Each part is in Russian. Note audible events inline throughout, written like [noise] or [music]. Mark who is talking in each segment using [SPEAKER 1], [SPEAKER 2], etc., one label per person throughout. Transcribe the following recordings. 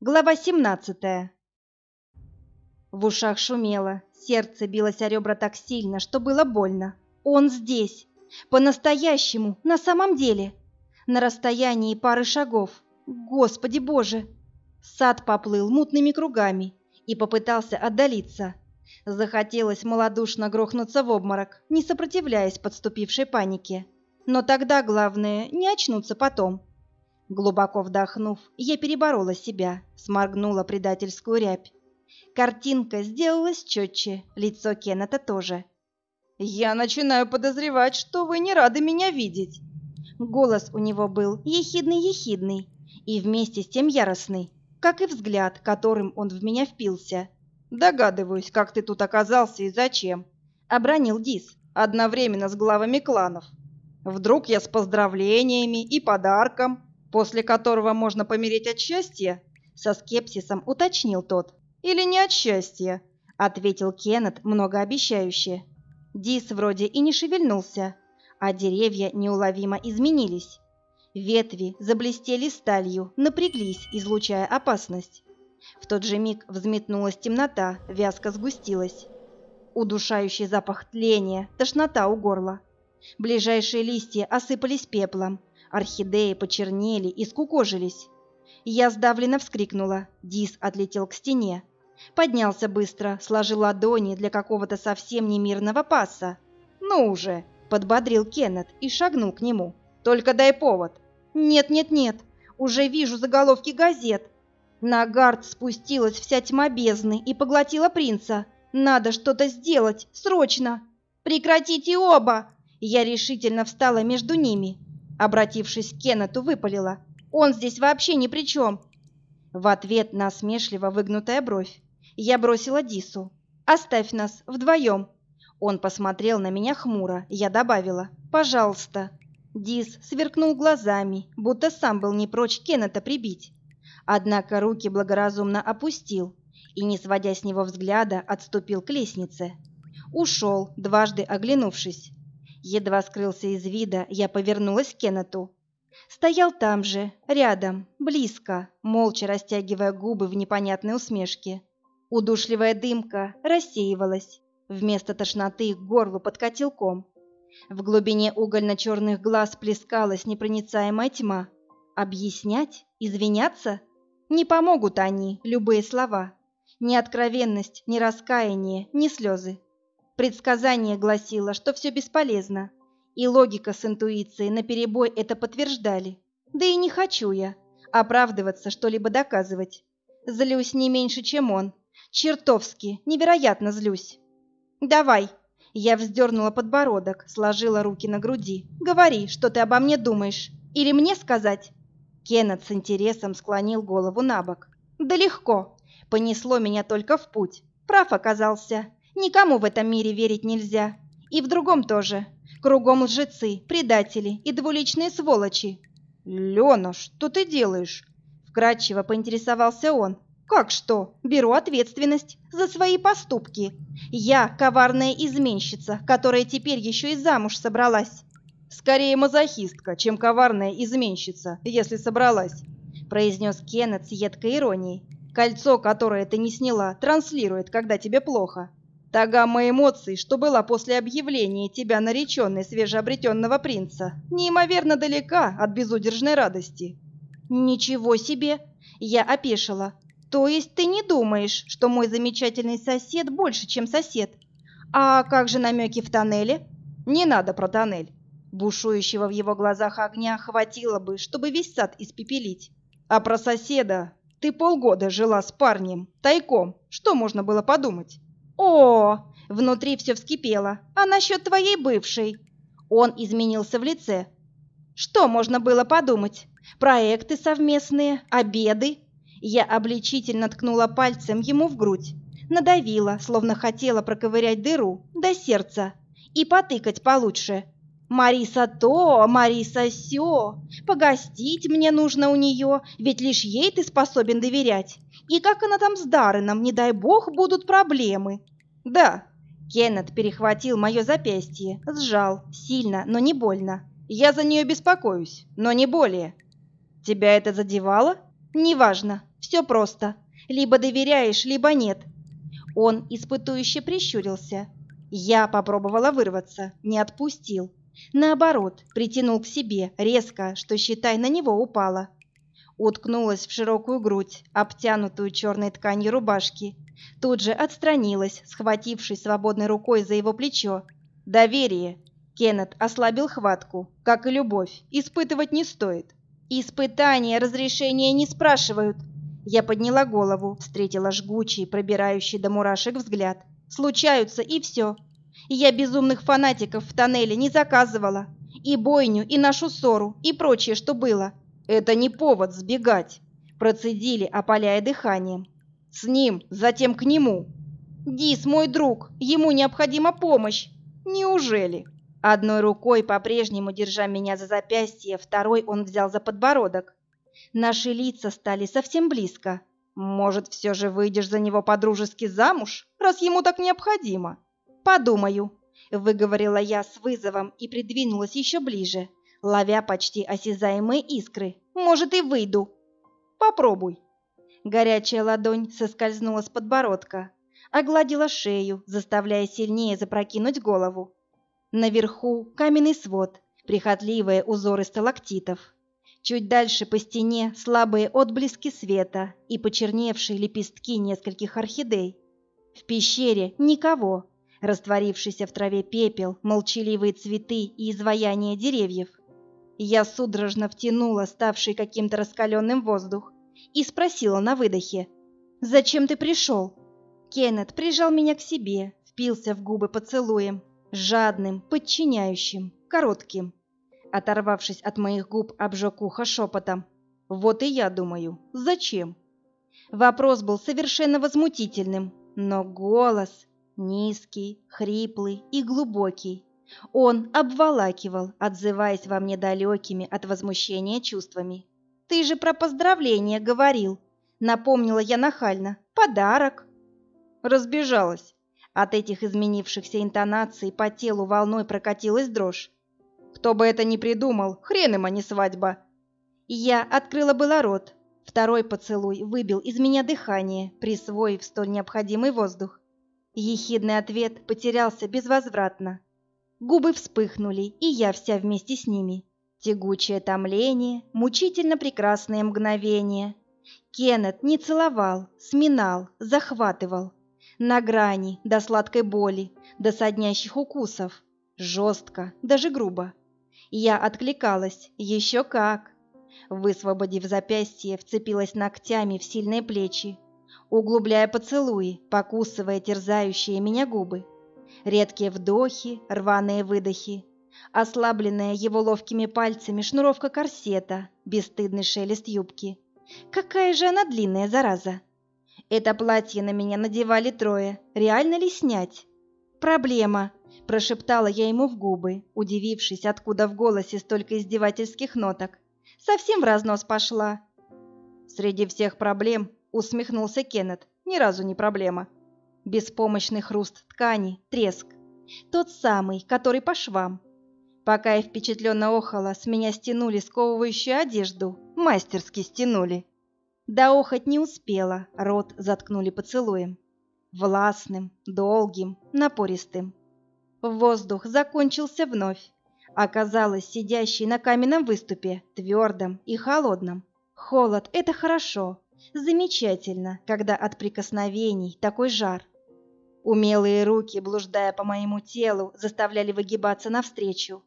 [SPEAKER 1] Глава 17. В ушах шумело, сердце билось о ребра так сильно, что было больно. Он здесь, по-настоящему, на самом деле, на расстоянии пары шагов. Господи Боже! Сад поплыл мутными кругами и попытался отдалиться. Захотелось малодушно грохнуться в обморок, не сопротивляясь подступившей панике. Но тогда главное не очнуться потом. Глубоко вдохнув, я переборола себя, сморгнула предательскую рябь. Картинка сделалась четче, лицо Кеннета тоже.
[SPEAKER 2] «Я начинаю подозревать, что вы не рады меня видеть».
[SPEAKER 1] Голос у него был ехидный-ехидный и вместе с тем яростный, как и взгляд, которым он в меня впился.
[SPEAKER 2] «Догадываюсь, как ты тут оказался и зачем», — обронил Дис, одновременно с главами кланов. «Вдруг я с поздравлениями и подарком, после которого можно помереть от счастья?» Со скепсисом уточнил тот. «Или не от счастья?» Ответил Кеннет многообещающе. Дис вроде и не шевельнулся, а деревья неуловимо изменились. Ветви заблестели сталью, напряглись, излучая опасность. В тот же миг взметнулась темнота, вязко сгустилась. Удушающий запах тления, тошнота у горла. Ближайшие листья осыпались пеплом, Орхидеи почернели и скукожились. Я сдавленно вскрикнула. Дис отлетел к стене. Поднялся быстро, сложил ладони для какого-то совсем немирного паса. «Ну уже!»
[SPEAKER 1] — подбодрил Кеннет и шагнул к нему.
[SPEAKER 2] «Только дай повод!»
[SPEAKER 1] «Нет-нет-нет, уже вижу заголовки газет. На гард спустилась вся тьма бездны и поглотила принца. Надо что-то сделать, срочно! Прекратите оба!» Я решительно встала между ними, Обратившись к Кеннету, выпалила. «Он здесь вообще ни при чем!» В ответ насмешливо выгнутая бровь. Я бросила Дису. «Оставь нас вдвоем!» Он посмотрел на меня хмуро. Я добавила. «Пожалуйста!» Дис сверкнул глазами, будто сам был не прочь Кеннета прибить. Однако руки благоразумно опустил и, не сводя с него взгляда, отступил к лестнице. Ушел, дважды оглянувшись. Едва скрылся из вида, я повернулась к Кеннету. Стоял там же, рядом, близко, молча растягивая губы в непонятной усмешке. Удушливая дымка рассеивалась. Вместо тошноты к горлу подкатил ком. В глубине угольно-черных глаз плескалась непроницаемая тьма. Объяснять? Извиняться? Не помогут они, любые слова. Ни откровенность, ни раскаяние, ни слезы. Предсказание гласило, что все бесполезно, и логика с интуицией наперебой это подтверждали. Да и не хочу я оправдываться, что-либо доказывать. Злюсь не меньше, чем он. Чертовски, невероятно злюсь. «Давай!» Я вздернула подбородок, сложила руки на груди. «Говори, что ты обо мне думаешь. Или мне сказать?» Кеннет с интересом склонил голову на бок. «Да легко. Понесло меня только в путь. Прав оказался. Никому в этом мире верить нельзя. И в другом тоже. Кругом лжецы, предатели и двуличные сволочи.
[SPEAKER 2] «Лена, что ты делаешь?»
[SPEAKER 1] Вкратчиво поинтересовался он. «Как что? Беру ответственность за свои поступки. Я коварная изменщица, которая теперь еще и замуж собралась».
[SPEAKER 2] «Скорее мазохистка, чем коварная изменщица, если собралась», произнес Кеннет с едкой иронией. «Кольцо, которое ты не сняла, транслирует, когда тебе плохо. Та гамма эмоций, что была после объявления тебя нареченной свежеобретенного принца, неимоверно далека от безудержной радости.
[SPEAKER 1] Ничего себе! Я опешила. То есть ты не думаешь, что мой замечательный сосед больше, чем сосед? А как же намеки в тоннеле?
[SPEAKER 2] Не надо про тоннель.
[SPEAKER 1] Бушующего в его глазах огня хватило бы, чтобы весь сад испепелить.
[SPEAKER 2] А про соседа? Ты полгода жила с парнем, тайком. Что можно было подумать?
[SPEAKER 1] О, внутри все вскипело. А насчет твоей бывшей? Он изменился в лице. Что можно было подумать? Проекты совместные, обеды? Я обличительно ткнула пальцем ему в грудь, надавила, словно хотела проковырять дыру до сердца и потыкать получше. Мариса то, Мариса сё, погостить мне нужно у нее, ведь лишь ей ты способен доверять. И как она там с Дарреном, не дай бог, будут проблемы.
[SPEAKER 2] Да,
[SPEAKER 1] Кеннет перехватил мое запястье, сжал, сильно, но не больно.
[SPEAKER 2] Я за нее беспокоюсь, но не более. Тебя это задевало?
[SPEAKER 1] Неважно, все просто. Либо доверяешь, либо нет. Он испытующе прищурился. Я попробовала вырваться, не отпустил. Наоборот, притянул к себе, резко, что, считай, на него упала. Уткнулась в широкую грудь, обтянутую черной тканью рубашки. Тут же отстранилась, схватившись свободной рукой за его плечо. Доверие. Кеннет ослабил хватку. Как и любовь, испытывать не стоит. Испытания разрешения не спрашивают. Я подняла голову, встретила жгучий, пробирающий до мурашек взгляд. Случаются, и все. Я безумных фанатиков в тоннеле не заказывала. И бойню, и нашу ссору, и прочее, что было. Это не повод сбегать. Процедили, опаляя дыханием. С ним, затем к нему. Дис, мой друг, ему необходима помощь. Неужели? Одной рукой, по-прежнему держа меня за запястье, второй он взял за подбородок. Наши лица стали совсем близко. Может, все же выйдешь за него по-дружески замуж, раз ему так необходимо? «Подумаю», — выговорила я с вызовом и придвинулась еще ближе, ловя почти осязаемые искры. «Может, и выйду». «Попробуй». Горячая ладонь соскользнула с подбородка, огладила шею, заставляя сильнее запрокинуть голову. Наверху каменный свод, прихотливые узоры сталактитов. Чуть дальше по стене слабые отблески света и почерневшие лепестки нескольких орхидей. В пещере никого, растворившийся в траве пепел, молчаливые цветы и изваяния деревьев. Я судорожно втянула ставший каким-то раскаленным воздух и спросила на выдохе, «Зачем ты пришел?» Кеннет прижал меня к себе, впился в губы поцелуем, жадным, подчиняющим, коротким. Оторвавшись от моих губ, обжег ухо шепотом. «Вот и я думаю, зачем?» Вопрос был совершенно возмутительным, но голос... Низкий, хриплый и глубокий. Он обволакивал, отзываясь во мне далекими от возмущения чувствами. «Ты же про поздравление говорил!» Напомнила я нахально. «Подарок!» Разбежалась. От этих изменившихся интонаций по телу волной прокатилась дрожь. Кто бы это ни придумал, хрен им, а не свадьба. Я открыла было рот. Второй поцелуй выбил из меня дыхание, присвоив столь необходимый воздух. Ехидный ответ потерялся безвозвратно. Губы вспыхнули, и я вся вместе с ними. Тягучее томление, мучительно прекрасное мгновение. Кеннет не целовал, сминал, захватывал. На грани, до сладкой боли, до соднящих укусов. Жестко, даже грубо. Я откликалась, еще как. Высвободив запястье, вцепилась ногтями в сильные плечи, углубляя поцелуи, покусывая терзающие меня губы. Редкие вдохи, рваные выдохи, ослабленная его ловкими пальцами шнуровка корсета, бесстыдный шелест юбки. Какая же она длинная, зараза! Это платье на меня надевали трое. Реально ли снять? Проблема, прошептала я ему в губы, удивившись, откуда в голосе столько издевательских ноток. Совсем в разнос пошла. Среди всех проблем усмехнулся Кеннет. Ни разу не проблема. Беспомощный хруст ткани, треск. Тот самый, который по швам. Пока я впечатленно охала, с меня стянули сковывающую одежду. Мастерски стянули. Да охоть не успела, рот заткнули поцелуем. Властным, долгим, напористым. Воздух закончился вновь. Оказалось, сидящий на каменном выступе, твердом и холодном. Холод — это хорошо, Замечательно, когда от прикосновений такой жар. Умелые руки, блуждая по моему телу, заставляли выгибаться навстречу.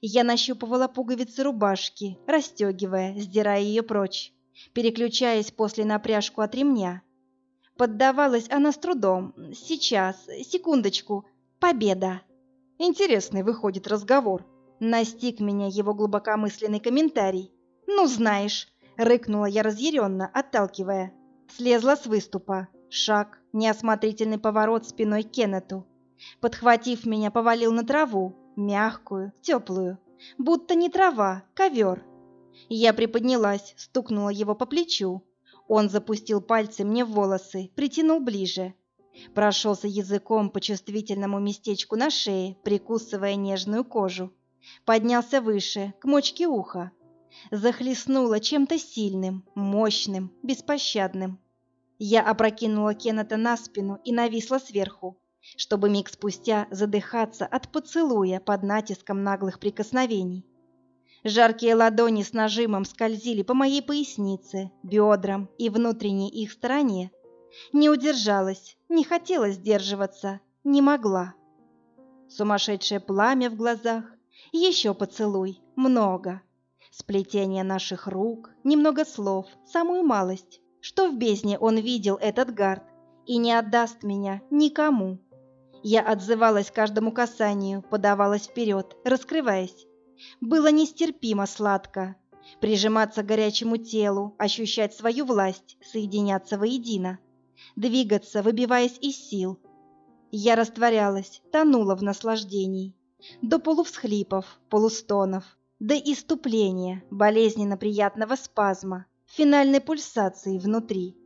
[SPEAKER 1] Я нащупывала пуговицы рубашки, расстегивая, сдирая ее прочь, переключаясь после на пряжку от ремня. Поддавалась она с трудом. Сейчас, секундочку. Победа. Интересный выходит разговор. Настиг меня его глубокомысленный комментарий. Ну, знаешь, Рыкнула я разъяренно, отталкивая. Слезла с выступа. Шаг, неосмотрительный поворот спиной к Кеннету. Подхватив меня, повалил на траву, мягкую, теплую. Будто не трава, ковер. Я приподнялась, стукнула его по плечу. Он запустил пальцы мне в волосы, притянул ближе. Прошелся языком по чувствительному местечку на шее, прикусывая нежную кожу. Поднялся выше, к мочке уха захлестнуло чем-то сильным, мощным, беспощадным. Я опрокинула Кеннета на спину и нависла сверху, чтобы миг спустя задыхаться от поцелуя под натиском наглых прикосновений. Жаркие ладони с нажимом скользили по моей пояснице, бедрам и внутренней их стороне. Не удержалась, не хотела сдерживаться, не могла. Сумасшедшее пламя в глазах, еще поцелуй, много. Сплетение наших рук, немного слов, самую малость. Что в бездне он видел этот гард и не отдаст меня никому. Я отзывалась каждому касанию, подавалась вперед, раскрываясь. Было нестерпимо сладко. Прижиматься к горячему телу, ощущать свою власть, соединяться воедино. Двигаться, выбиваясь из сил. Я растворялась, тонула в наслаждении. До полувсхлипов, полустонов, до иступления, болезненно приятного спазма, финальной пульсации внутри.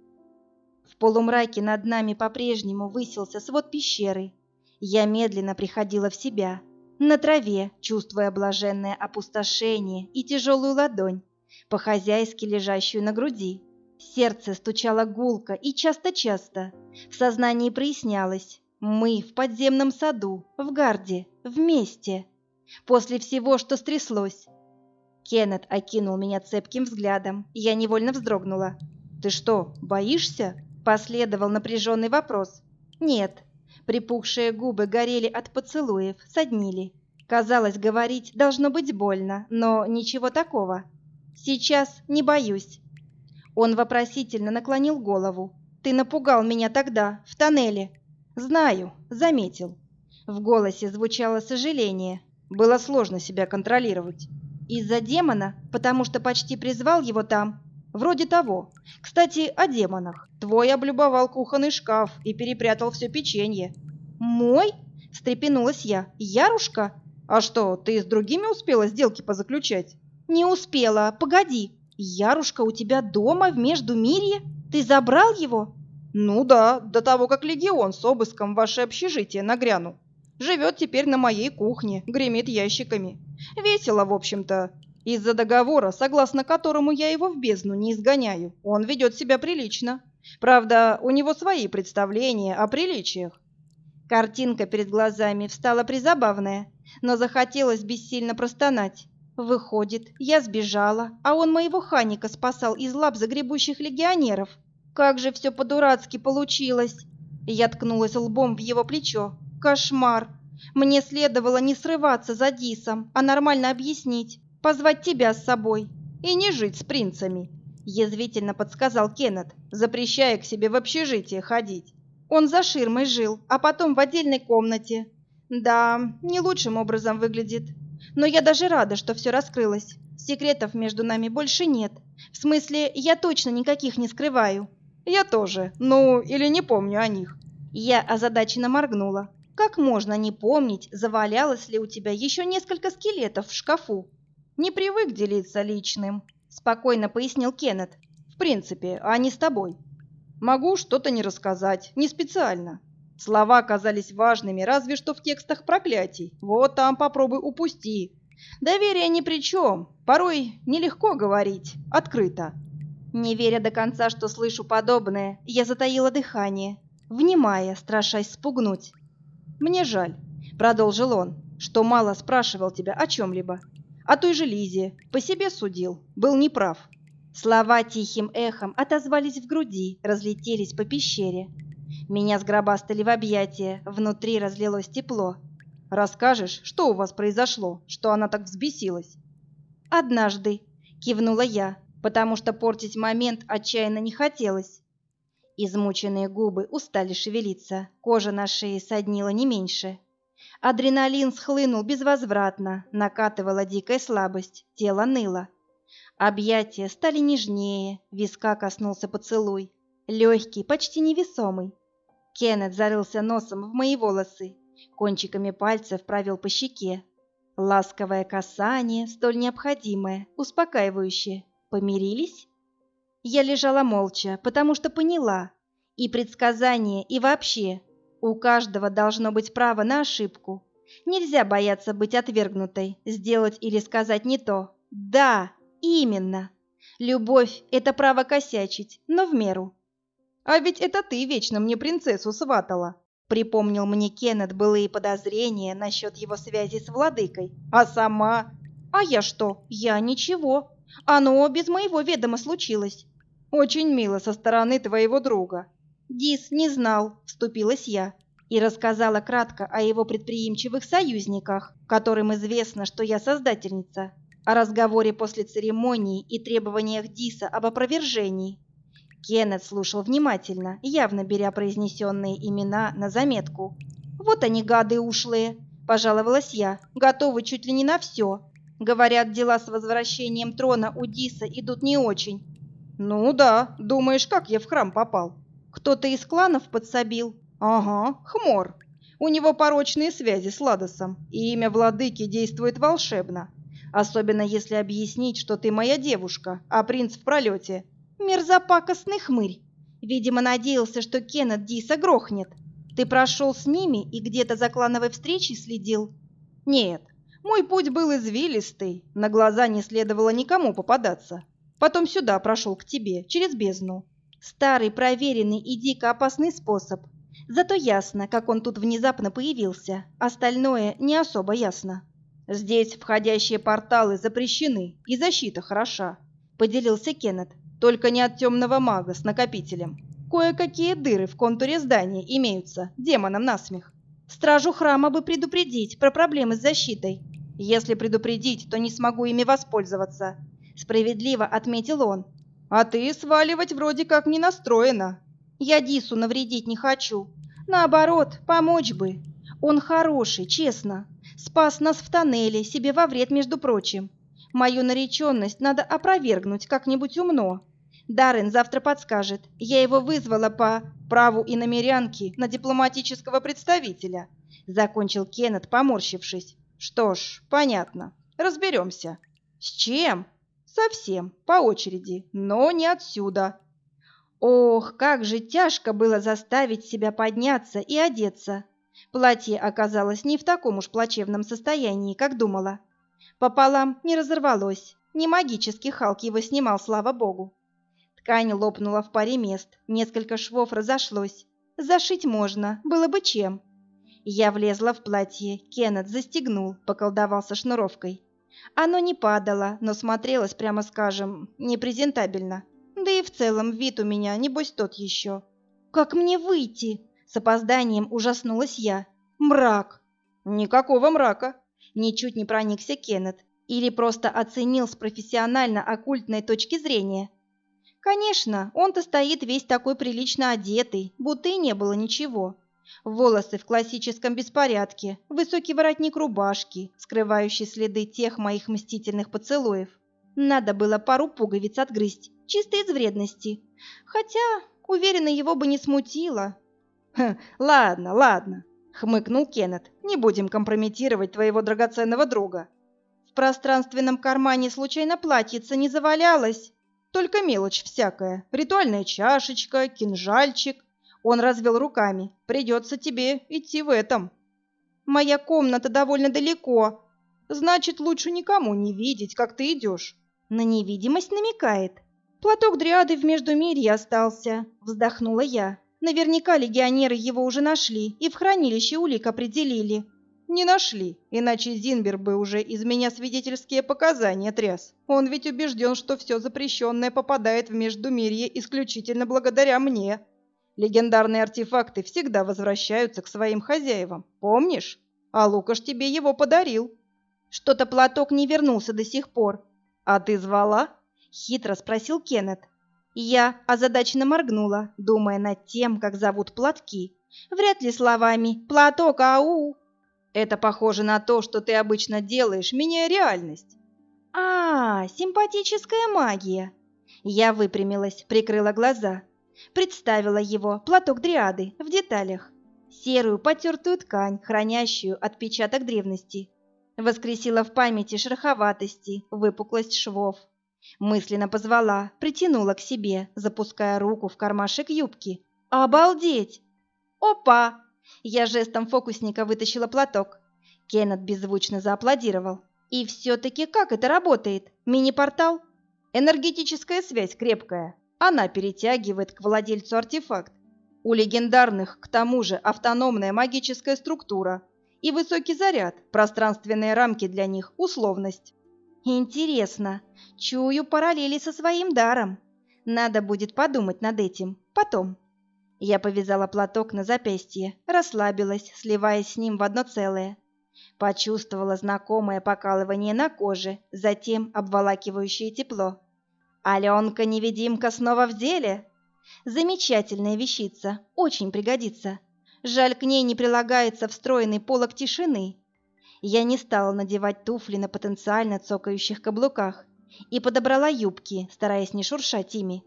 [SPEAKER 1] В полумраке над нами по-прежнему высился свод пещеры. Я медленно приходила в себя – на траве, чувствуя блаженное опустошение и тяжелую ладонь, по-хозяйски лежащую на груди. Сердце стучало гулко и часто-часто. В сознании прояснялось. Мы в подземном саду, в гарде, вместе. После всего, что стряслось. Кеннет окинул меня цепким взглядом, я невольно вздрогнула. «Ты что, боишься?» – последовал напряженный вопрос. «Нет, Припухшие губы горели от поцелуев, соднили. Казалось, говорить должно быть больно, но ничего такого. Сейчас не боюсь. Он вопросительно наклонил голову. Ты напугал меня тогда, в тоннеле. Знаю, заметил. В голосе звучало сожаление. Было сложно себя контролировать. Из-за демона, потому что почти призвал его там. Вроде того. Кстати, о демонах. Твой облюбовал кухонный шкаф и перепрятал все печенье. Мой? встрепенулась я. Ярушка? А что, ты с другими успела сделки позаключать? Не успела. Погоди. Ярушка у тебя дома в Междумирье? Ты забрал его? Ну да, до того, как легион с обыском в ваше общежитие нагрянул. Живет теперь на моей кухне, гремит ящиками. Весело, в общем-то. Из-за договора, согласно которому я его в бездну не изгоняю, он ведет себя прилично. Правда, у него свои представления о приличиях. Картинка перед глазами встала призабавная, но захотелось бессильно простонать. Выходит, я сбежала, а он моего Ханика спасал из лап загребущих легионеров. Как же все по-дурацки получилось! Я ткнулась лбом в его плечо. Кошмар! Мне следовало не срываться за Дисом, а нормально объяснить позвать тебя с собой и не жить с принцами», — язвительно подсказал Кеннет, запрещая к себе в общежитие ходить. Он за ширмой жил, а потом в отдельной комнате. Да, не лучшим образом выглядит. Но я даже рада, что все раскрылось. Секретов между нами больше нет. В смысле, я точно никаких не скрываю. Я тоже. Ну, или не помню о них. Я озадаченно моргнула. Как можно не помнить, завалялось ли у тебя еще несколько скелетов в шкафу? Не привык делиться личным, спокойно пояснил Кеннет. В принципе, а не с тобой. Могу что-то не рассказать, не специально. Слова казались важными, разве что в текстах проклятий. Вот там попробуй упусти. Доверие ни при чем. Порой нелегко говорить, открыто. Не веря до конца, что слышу подобное, я затаила дыхание, внимая, страшась спугнуть. «Мне жаль», — продолжил он, — «что мало спрашивал тебя о чем-либо. О той же Лизе. По себе судил. Был неправ. Слова тихим эхом отозвались в груди, разлетелись по пещере. Меня сгробастали в объятия, внутри разлилось тепло. «Расскажешь, что у вас произошло, что она так взбесилась?» «Однажды», — кивнула я, потому что портить момент отчаянно не хотелось. Измученные губы устали шевелиться, кожа на шее соднила не меньше. Адреналин схлынул безвозвратно, накатывала дикая слабость, тело ныло. Объятия стали нежнее, виска коснулся поцелуй, легкий, почти невесомый. Кеннет зарылся носом в мои волосы, кончиками пальцев провел по щеке. Ласковое касание, столь необходимое, успокаивающее. Помирились? Я лежала молча, потому что поняла. И предсказание, и вообще у каждого должно быть право на ошибку. Нельзя бояться быть отвергнутой, сделать или сказать не то. Да Именно. Любовь — это право косячить, но в меру.
[SPEAKER 2] А ведь это ты вечно мне принцессу сватала. Припомнил мне Кеннет былые подозрения насчет его связи с владыкой. А сама...
[SPEAKER 1] А я что? Я ничего. Оно без моего ведома случилось.
[SPEAKER 2] Очень мило со стороны твоего друга.
[SPEAKER 1] Дис не знал, вступилась я и рассказала кратко о его предприимчивых союзниках, которым известно, что я создательница, о разговоре после церемонии и требованиях Диса об опровержении. Кеннет слушал внимательно, явно беря произнесенные имена на заметку. «Вот они, гады ушлые!» – пожаловалась я, готовы чуть ли не на все. Говорят, дела с возвращением трона у Диса идут не очень.
[SPEAKER 2] «Ну да, думаешь, как я в храм попал?»
[SPEAKER 1] «Кто-то из кланов подсобил?»
[SPEAKER 2] «Ага, Хмор. У него порочные связи с Ладосом, и имя владыки действует волшебно. Особенно если объяснить, что ты моя девушка, а принц в пролете».
[SPEAKER 1] «Мерзопакостный хмырь. Видимо, надеялся, что Кеннет Диса грохнет. Ты прошел с ними и где-то за клановой встречей следил?»
[SPEAKER 2] «Нет, мой путь был извилистый, на глаза не следовало никому попадаться. Потом сюда прошел к тебе, через бездну».
[SPEAKER 1] «Старый, проверенный и дико опасный способ», Зато ясно, как он тут внезапно появился. Остальное не особо ясно.
[SPEAKER 2] «Здесь входящие порталы запрещены, и защита хороша», — поделился Кеннет. «Только не от темного мага с накопителем. Кое-какие дыры в контуре здания имеются, демонам насмех.
[SPEAKER 1] Стражу храма бы предупредить про проблемы с защитой.
[SPEAKER 2] Если предупредить, то не смогу ими воспользоваться», — справедливо отметил он. «А ты сваливать вроде как не настроена».
[SPEAKER 1] «Я Дису навредить не хочу. Наоборот, помочь бы. Он хороший, честно. Спас нас в тоннеле, себе во вред, между прочим. Мою нареченность надо опровергнуть как-нибудь умно. Даррен завтра подскажет. Я его вызвала по праву и намерянки на дипломатического представителя. Закончил Кеннет, поморщившись.
[SPEAKER 2] Что ж, понятно. Разберемся.
[SPEAKER 1] С чем?
[SPEAKER 2] Совсем, по очереди, но не отсюда.
[SPEAKER 1] Ох, как же тяжко было заставить себя подняться и одеться. Платье оказалось не в таком уж плачевном состоянии, как думала. Пополам не разорвалось, не магический Халк его снимал, слава богу. Ткань лопнула в паре мест, несколько швов разошлось. Зашить можно, было бы чем. Я влезла в платье, Кеннет застегнул, поколдовал со шнуровкой. Оно не падало, но смотрелось, прямо скажем, непрезентабельно. Да и в целом вид у меня, небось, тот еще. Как мне выйти? С опозданием ужаснулась я. Мрак.
[SPEAKER 2] Никакого мрака.
[SPEAKER 1] Ничуть не проникся Кеннет. Или просто оценил с профессионально-оккультной точки зрения. Конечно, он-то стоит весь такой прилично одетый, будто и не было ничего. Волосы в классическом беспорядке, высокий воротник рубашки, скрывающий следы тех моих мстительных поцелуев. Надо было пару пуговиц отгрызть, чисто из вредности. Хотя, уверена, его бы не смутило.
[SPEAKER 2] Хм, ладно, ладно, хмыкнул Кеннет. Не будем компрометировать твоего драгоценного друга.
[SPEAKER 1] В пространственном кармане случайно платьице не завалялось.
[SPEAKER 2] Только мелочь всякая. Ритуальная чашечка, кинжальчик. Он развел руками. Придется тебе идти в этом.
[SPEAKER 1] Моя комната довольно далеко.
[SPEAKER 2] Значит, лучше никому не видеть, как ты идешь.
[SPEAKER 1] На невидимость намекает. Платок дриады в Междумирье остался, вздохнула я. Наверняка легионеры его уже нашли и в хранилище улик определили.
[SPEAKER 2] Не нашли, иначе Зинбер бы уже из меня свидетельские показания тряс. Он ведь убежден, что все запрещенное попадает в Междумирье исключительно благодаря мне. Легендарные артефакты всегда возвращаются к своим хозяевам, помнишь? А Лукаш тебе его подарил.
[SPEAKER 1] Что-то платок не вернулся до сих пор.
[SPEAKER 2] А ты звала?
[SPEAKER 1] Хитро спросил Кеннет. Я озадаченно моргнула, думая над тем, как зовут платки. Вряд ли словами «платок, ау!»
[SPEAKER 2] Это похоже на то, что ты обычно делаешь, меняя реальность.
[SPEAKER 1] А, симпатическая магия. Я выпрямилась, прикрыла глаза. Представила его, платок дриады, в деталях. Серую потертую ткань, хранящую отпечаток древности. Воскресила в памяти шероховатости, выпуклость швов. Мысленно позвала, притянула к себе, запуская руку в кармашек юбки. «Обалдеть!» «Опа!» Я жестом фокусника вытащила платок. Кеннет беззвучно зааплодировал. «И все-таки как это работает? Мини-портал?»
[SPEAKER 2] Энергетическая связь крепкая. Она перетягивает к владельцу артефакт. У легендарных, к тому же, автономная магическая структура и высокий заряд, пространственные рамки для них, условность.
[SPEAKER 1] Интересно, чую параллели со своим даром. Надо будет подумать над этим потом. Я повязала платок на запястье, расслабилась, сливаясь с ним в одно целое. Почувствовала знакомое покалывание на коже, затем обволакивающее тепло. Аленка-невидимка снова в деле? Замечательная вещица, очень пригодится. Жаль, к ней не прилагается встроенный полог тишины. Я не стала надевать туфли на потенциально цокающих каблуках и подобрала юбки, стараясь не шуршать ими.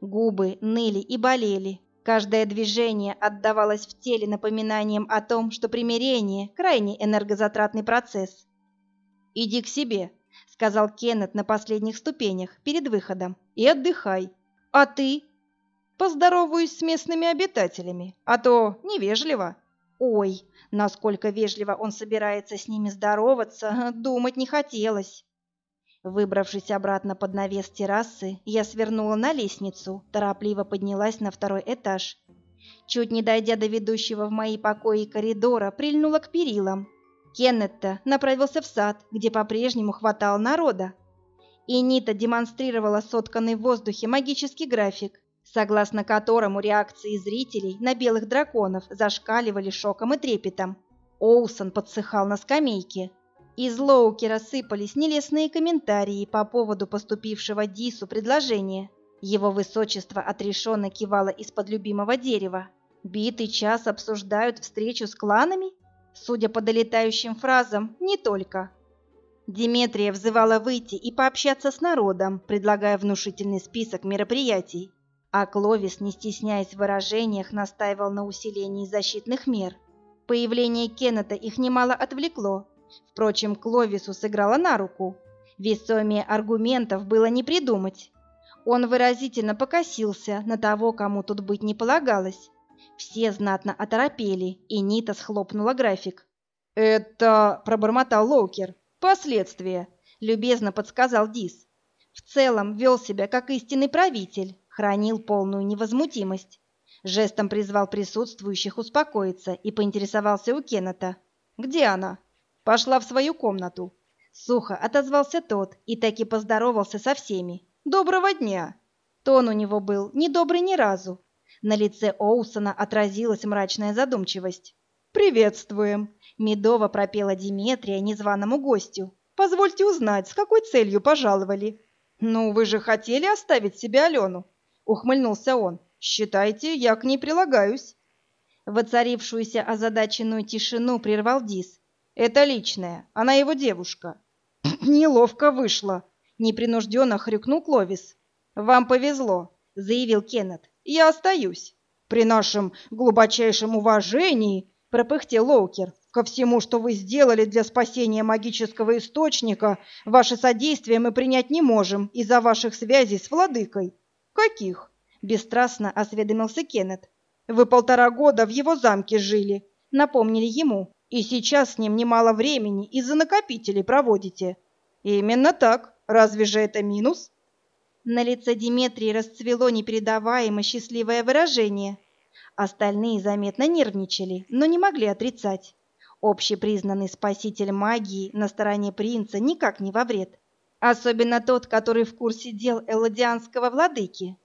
[SPEAKER 1] Губы ныли и болели. Каждое движение отдавалось в теле напоминанием о том, что примирение – крайне энергозатратный процесс.
[SPEAKER 2] «Иди к себе», – сказал Кеннет на последних ступенях перед выходом, – «и отдыхай. А ты?» «Поздороваюсь с местными обитателями, а то невежливо».
[SPEAKER 1] Ой, насколько вежливо он собирается с ними здороваться, [laughs] думать не хотелось. Выбравшись обратно под навес террасы, я свернула на лестницу, торопливо поднялась на второй этаж. Чуть не дойдя до ведущего в мои покои коридора, прильнула к перилам. Кеннетта направился в сад, где по-прежнему хватало народа. И Нита демонстрировала сотканный в воздухе магический график, согласно которому реакции зрителей на белых драконов зашкаливали шоком и трепетом. Оусон подсыхал на скамейке, из Лоуки рассыпались нелестные комментарии по поводу поступившего Дису предложения. Его высочество отрешенно кивало из-под любимого дерева. Битый час обсуждают встречу с кланами? Судя по долетающим фразам, не только. Диметрия взывала выйти и пообщаться с народом, предлагая внушительный список мероприятий. А Кловис, не стесняясь в выражениях, настаивал на усилении защитных мер. Появление Кеннета их немало отвлекло, Впрочем, Кловису сыграла на руку. Весомее аргументов было не придумать. Он выразительно покосился на того, кому тут быть не полагалось. Все знатно оторопели, и Нита схлопнула график.
[SPEAKER 2] «Это...» — пробормотал Лоукер. «Последствия», —
[SPEAKER 1] любезно подсказал Дис. В целом вел себя как истинный правитель, хранил полную невозмутимость. Жестом призвал присутствующих успокоиться и поинтересовался у Кеннета.
[SPEAKER 2] «Где она?» Пошла в свою комнату.
[SPEAKER 1] Сухо отозвался тот и таки поздоровался со всеми.
[SPEAKER 2] «Доброго дня!»
[SPEAKER 1] Тон у него был недобрый ни разу. На лице Оусона отразилась мрачная задумчивость.
[SPEAKER 2] «Приветствуем!» — медово пропела Диметрия незваному гостю. «Позвольте узнать, с какой целью пожаловали?» «Ну, вы же хотели оставить себе Алену?» — ухмыльнулся он. «Считайте, я к ней прилагаюсь».
[SPEAKER 1] Воцарившуюся озадаченную тишину прервал Дис.
[SPEAKER 2] Это личное, она его девушка. Неловко вышло, непринужденно хрюкнул Кловис. Вам повезло, заявил Кеннет. Я остаюсь. При нашем глубочайшем уважении, пропыхтел Лоукер. Ко всему, что вы сделали для спасения магического источника, ваше содействие мы принять не можем из-за ваших связей с владыкой. Каких? Бесстрастно осведомился Кеннет. Вы полтора года в его замке жили, напомнили ему. И сейчас с ним немало времени из-за накопителей проводите. Именно так. Разве же это минус?
[SPEAKER 1] На лице Диметрии расцвело непередаваемо счастливое выражение. Остальные заметно нервничали, но не могли отрицать. Общепризнанный спаситель магии на стороне принца никак не во вред. Особенно тот, который в курсе дел элладианского владыки.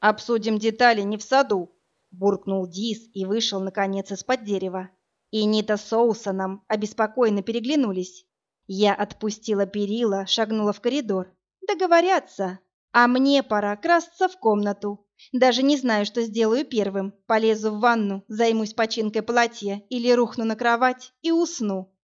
[SPEAKER 2] «Обсудим детали не в саду», — буркнул Дис и вышел, наконец, из-под дерева.
[SPEAKER 1] И Нита с Соусоном обеспокоенно переглянулись. Я отпустила перила, шагнула в коридор. Договорятся. А мне пора красться в комнату. Даже не знаю, что сделаю первым. Полезу в ванну, займусь починкой платья или рухну на кровать и усну.